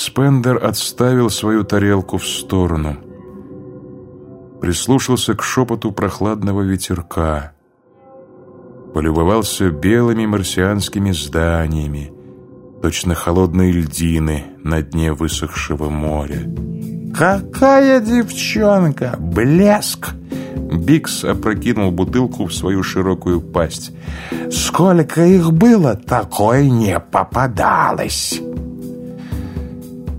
Спендер отставил свою тарелку в сторону. Прислушался к шепоту прохладного ветерка. Полюбовался белыми марсианскими зданиями, точно холодные льдины на дне высохшего моря. «Какая девчонка! Блеск!» Бикс опрокинул бутылку в свою широкую пасть. «Сколько их было, такое не попадалось!»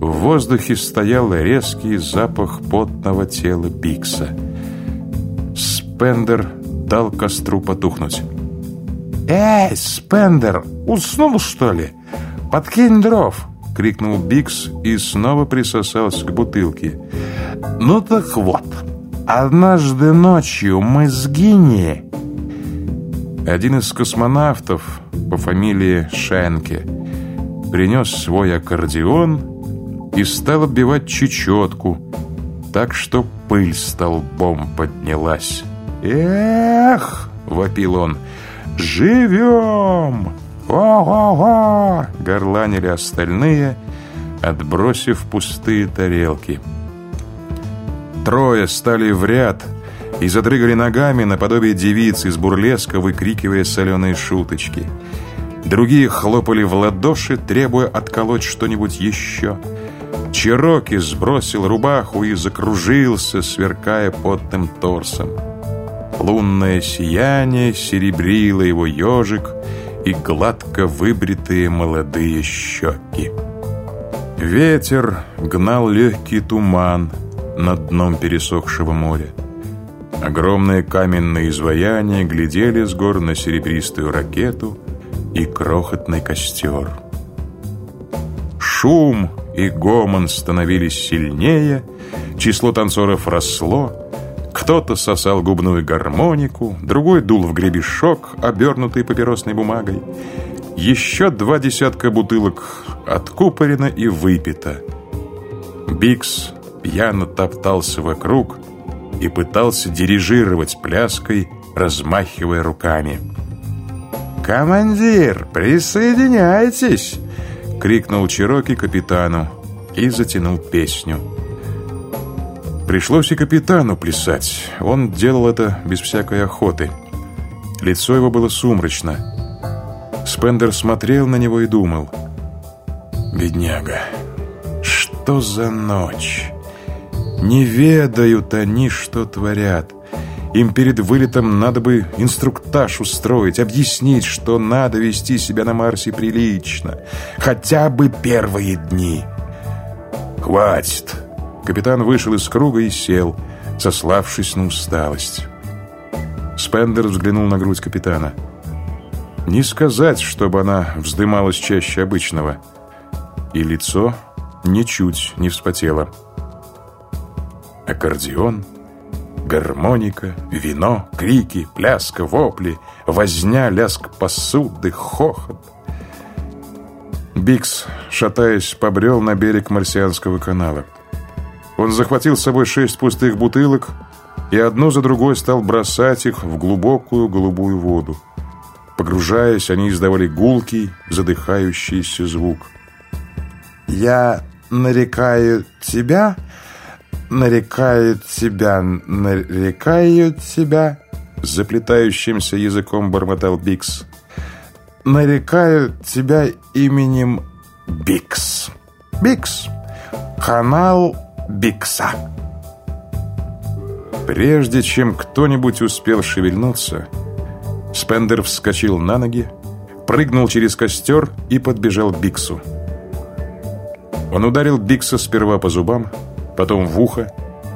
В воздухе стоял резкий запах потного тела Бикса. Спендер дал костру потухнуть. «Эй, Спендер, уснул, что ли? Подкинь дров!» — крикнул Бикс и снова присосался к бутылке. «Ну так вот, однажды ночью мы с Гинни...» Один из космонавтов по фамилии Шенке принес свой аккордеон и стал отбивать чечетку, так что пыль столбом поднялась. «Эх!» — вопил он. «Живем!» «Ого-го!» — горланили остальные, отбросив пустые тарелки. Трое стали в ряд и задрыгали ногами наподобие девиц из бурлеска, выкрикивая соленые шуточки. Другие хлопали в ладоши, требуя отколоть что-нибудь еще. Чероки сбросил рубаху и закружился, сверкая потным торсом. Лунное сияние серебрило его ежик и гладко выбритые молодые щеки. Ветер гнал легкий туман над дном пересохшего моря. Огромные каменные изваяния глядели с гор на серебристую ракету и крохотный костер. Шум и гомон становились сильнее, число танцоров росло, кто-то сосал губную гармонику, другой дул в гребешок, обернутый папиросной бумагой. Еще два десятка бутылок откупорено и выпито. Бикс пьяно топтался вокруг и пытался дирижировать пляской, размахивая руками. «Командир, присоединяйтесь!» — крикнул Чироки капитану и затянул песню. Пришлось и капитану плясать. Он делал это без всякой охоты. Лицо его было сумрачно. Спендер смотрел на него и думал. «Бедняга, что за ночь? Не ведают они, что творят. Им перед вылетом надо бы инструктаж устроить, объяснить, что надо вести себя на Марсе прилично. Хотя бы первые дни. Хватит!» Капитан вышел из круга и сел, сославшись на усталость. Спендер взглянул на грудь капитана. Не сказать, чтобы она вздымалась чаще обычного. И лицо ничуть не вспотело. Аккордеон, гармоника, вино, крики, пляска, вопли, возня, ляск посуды, хохот. Бикс, шатаясь, побрел на берег Марсианского канала. Он захватил с собой шесть пустых бутылок и одну за другой стал бросать их в глубокую голубую воду. Погружаясь, они издавали гулкий, задыхающийся звук. «Я нарекаю тебя, нарекаю тебя, нарекаю тебя», заплетающимся языком бормотал Бикс. «Нарекаю тебя именем Бикс. Бикс. Канал Бикса. Прежде чем кто-нибудь успел шевельнуться, Спендер вскочил на ноги, прыгнул через костер и подбежал к Биксу. Он ударил Бикса сперва по зубам, потом в ухо.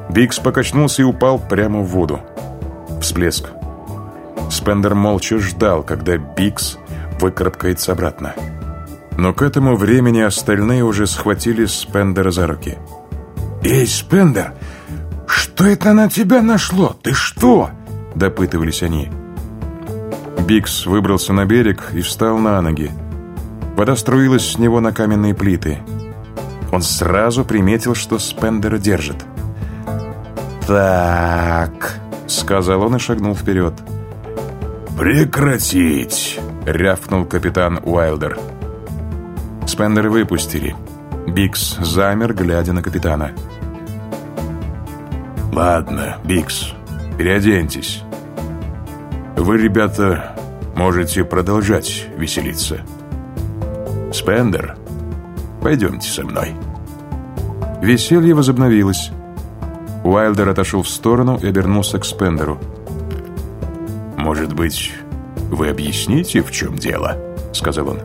Бикс покачнулся и упал прямо в воду. Всплеск. Спендер молча ждал, когда Бикс выкарабкается обратно. Но к этому времени остальные уже схватили Спендера за руки – «Эй, Спендер, что это на тебя нашло? Ты что?» Допытывались они. Бикс выбрался на берег и встал на ноги. Вода струилась с него на каменные плиты. Он сразу приметил, что Спендера держит. «Так», — сказал он и шагнул вперед. «Прекратить!» — рявкнул капитан Уайлдер. Спендера выпустили. Бикс замер, глядя на капитана. «Ладно, Бикс, переоденьтесь. Вы, ребята, можете продолжать веселиться. Спендер, пойдемте со мной». Веселье возобновилось. Уайлдер отошел в сторону и обернулся к Спендеру. «Может быть, вы объясните, в чем дело?» — сказал он.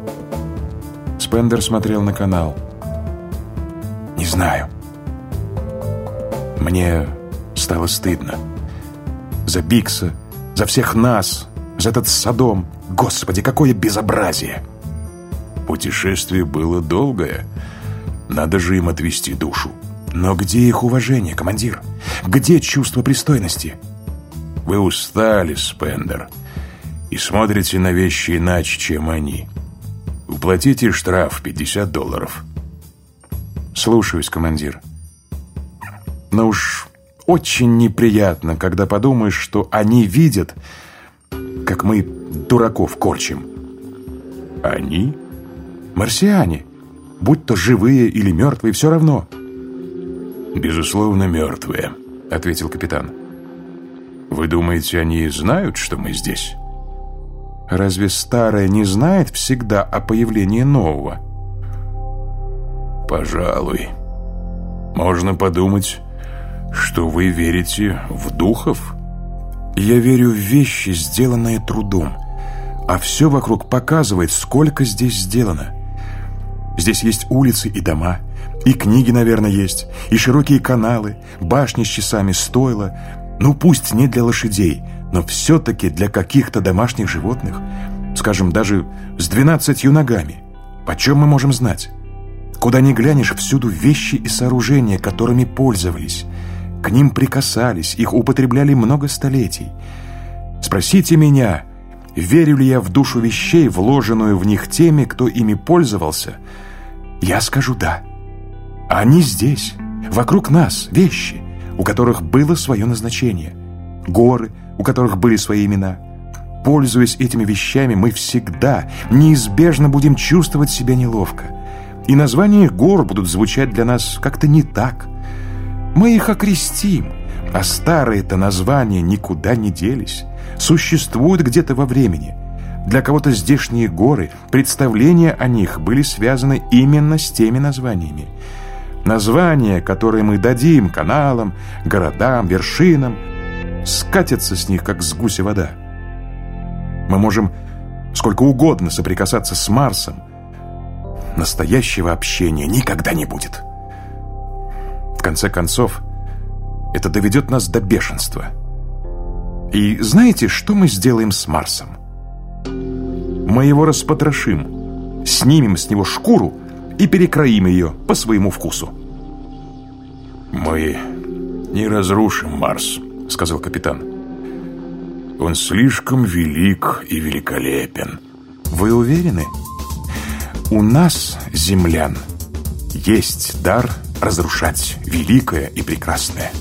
Спендер смотрел на канал. «Не знаю. Мне стало стыдно. За Бикса, за всех нас, за этот Содом. Господи, какое безобразие!» Путешествие было долгое. Надо же им отвести душу. Но где их уважение, командир? Где чувство пристойности? Вы устали, Спендер, и смотрите на вещи иначе, чем они. Уплатите штраф 50 долларов. Слушаюсь, командир. Но уж очень неприятно, когда подумаешь, что они видят, как мы дураков корчим. Они? Марсиане. Будь то живые или мертвые, все равно. «Безусловно, мертвые», — ответил капитан. «Вы думаете, они знают, что мы здесь?» «Разве старое не знает всегда о появлении нового?» «Пожалуй. Можно подумать, что вы верите в духов?» «Я верю в вещи, сделанные трудом, а все вокруг показывает, сколько здесь сделано. Здесь есть улицы и дома, и книги, наверное, есть, и широкие каналы, башни с часами, стойла. Ну, пусть не для лошадей, но все-таки для каких-то домашних животных. Скажем, даже с двенадцатью ногами. Почем мы можем знать? Куда ни глянешь, всюду вещи и сооружения, которыми пользовались. К ним прикасались, их употребляли много столетий. Спросите меня, верю ли я в душу вещей, вложенную в них теми, кто ими пользовался? Я скажу «да». Они здесь, вокруг нас, вещи, у которых было свое назначение. Горы, у которых были свои имена. Пользуясь этими вещами, мы всегда, неизбежно будем чувствовать себя неловко. И названия гор будут звучать для нас как-то не так. Мы их окрестим, а старые-то названия никуда не делись. Существуют где-то во времени. Для кого-то здешние горы, представления о них были связаны именно с теми названиями. Названия, которые мы дадим каналам, городам, вершинам, скатятся с них, как с гуся вода. Мы можем сколько угодно соприкасаться с Марсом. Настоящего общения никогда не будет. В конце концов, это доведет нас до бешенства. И знаете, что мы сделаем с Марсом? Мы его распотрошим, снимем с него шкуру и перекроим ее по своему вкусу. «Мы не разрушим Марс», — сказал капитан. «Он слишком велик и великолепен». «Вы уверены? У нас, землян, есть дар разрушать великое и прекрасное».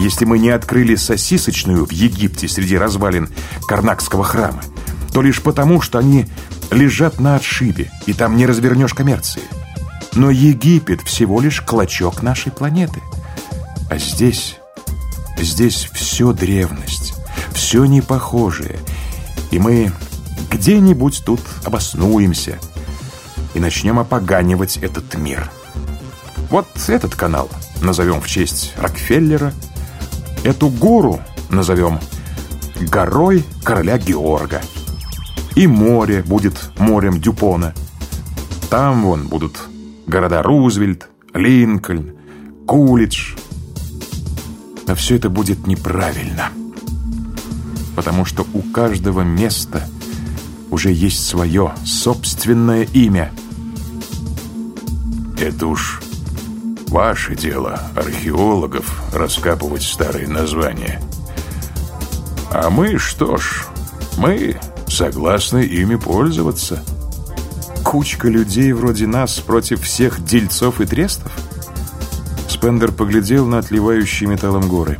Если мы не открыли сосисочную в Египте среди развалин Карнакского храма, то лишь потому, что они лежат на отшибе, и там не развернешь коммерции. Но Египет всего лишь клочок нашей планеты. А здесь, здесь все древность, все непохожее. И мы где-нибудь тут обоснуемся и начнем опоганивать этот мир. Вот этот канал назовем в честь Рокфеллера, эту гору назовем горой короля Георга. И море будет морем Дюпона. Там вон будут города Рузвельт, Линкольн, Кулидж. Но все это будет неправильно. Потому что у каждого места уже есть свое собственное имя. Это уж ваше дело, археологов, раскапывать старые названия. А мы, что ж, мы согласны ими пользоваться. Кучка людей вроде нас против всех дельцов и трестов? Спендер поглядел на отливающие металлом горы.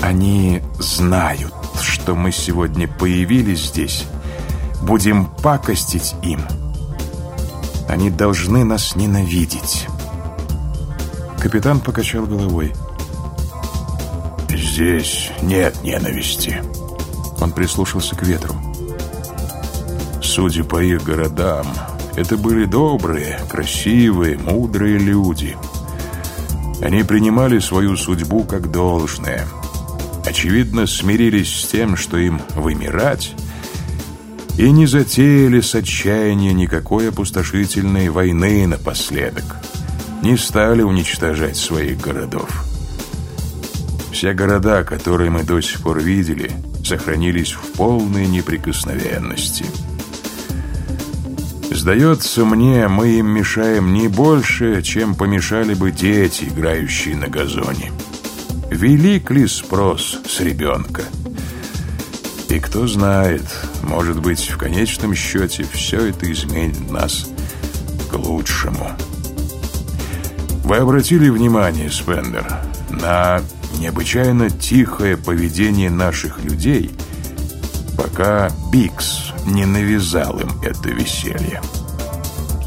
Они знают, что мы сегодня появились здесь. Будем пакостить им. Они должны нас ненавидеть. Капитан покачал головой. Здесь нет ненависти. Он прислушался к ветру. Судя по их городам, это были добрые, красивые, мудрые люди. Они принимали свою судьбу как должное. Очевидно, смирились с тем, что им вымирать, и не затеяли с отчаяния никакой опустошительной войны напоследок. Не стали уничтожать своих городов. Все города, которые мы до сих пор видели, сохранились в полной неприкосновенности. Сдается мне, мы им мешаем не больше, чем помешали бы дети, играющие на газоне. Велик ли спрос с ребенка? И кто знает, может быть, в конечном счете все это изменит нас к лучшему. Вы обратили внимание, Спендер, на необычайно тихое поведение наших людей, пока Бикс не навязал им это веселье.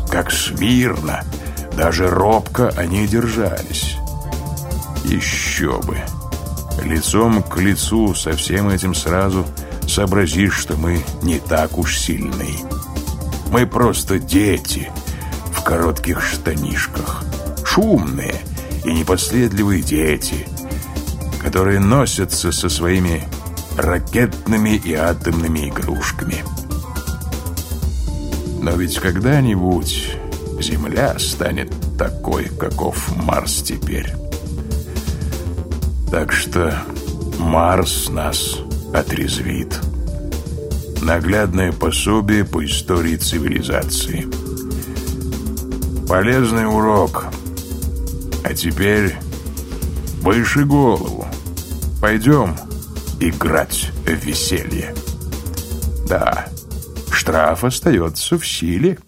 Как смирно, даже робко они держались. Еще бы. Лицом к лицу со всем этим сразу сообразишь, что мы не так уж сильны. Мы просто дети в коротких штанишках. Шумные и непоследливые дети, которые носятся со своими ракетными и атомными игрушками. Но ведь когда-нибудь Земля станет такой, каков Марс теперь. Так что Марс нас отрезвит. Наглядное пособие по истории цивилизации. Полезный урок. А теперь выше голову. Пойдем играть в веселье. Да, штраф остается в силе.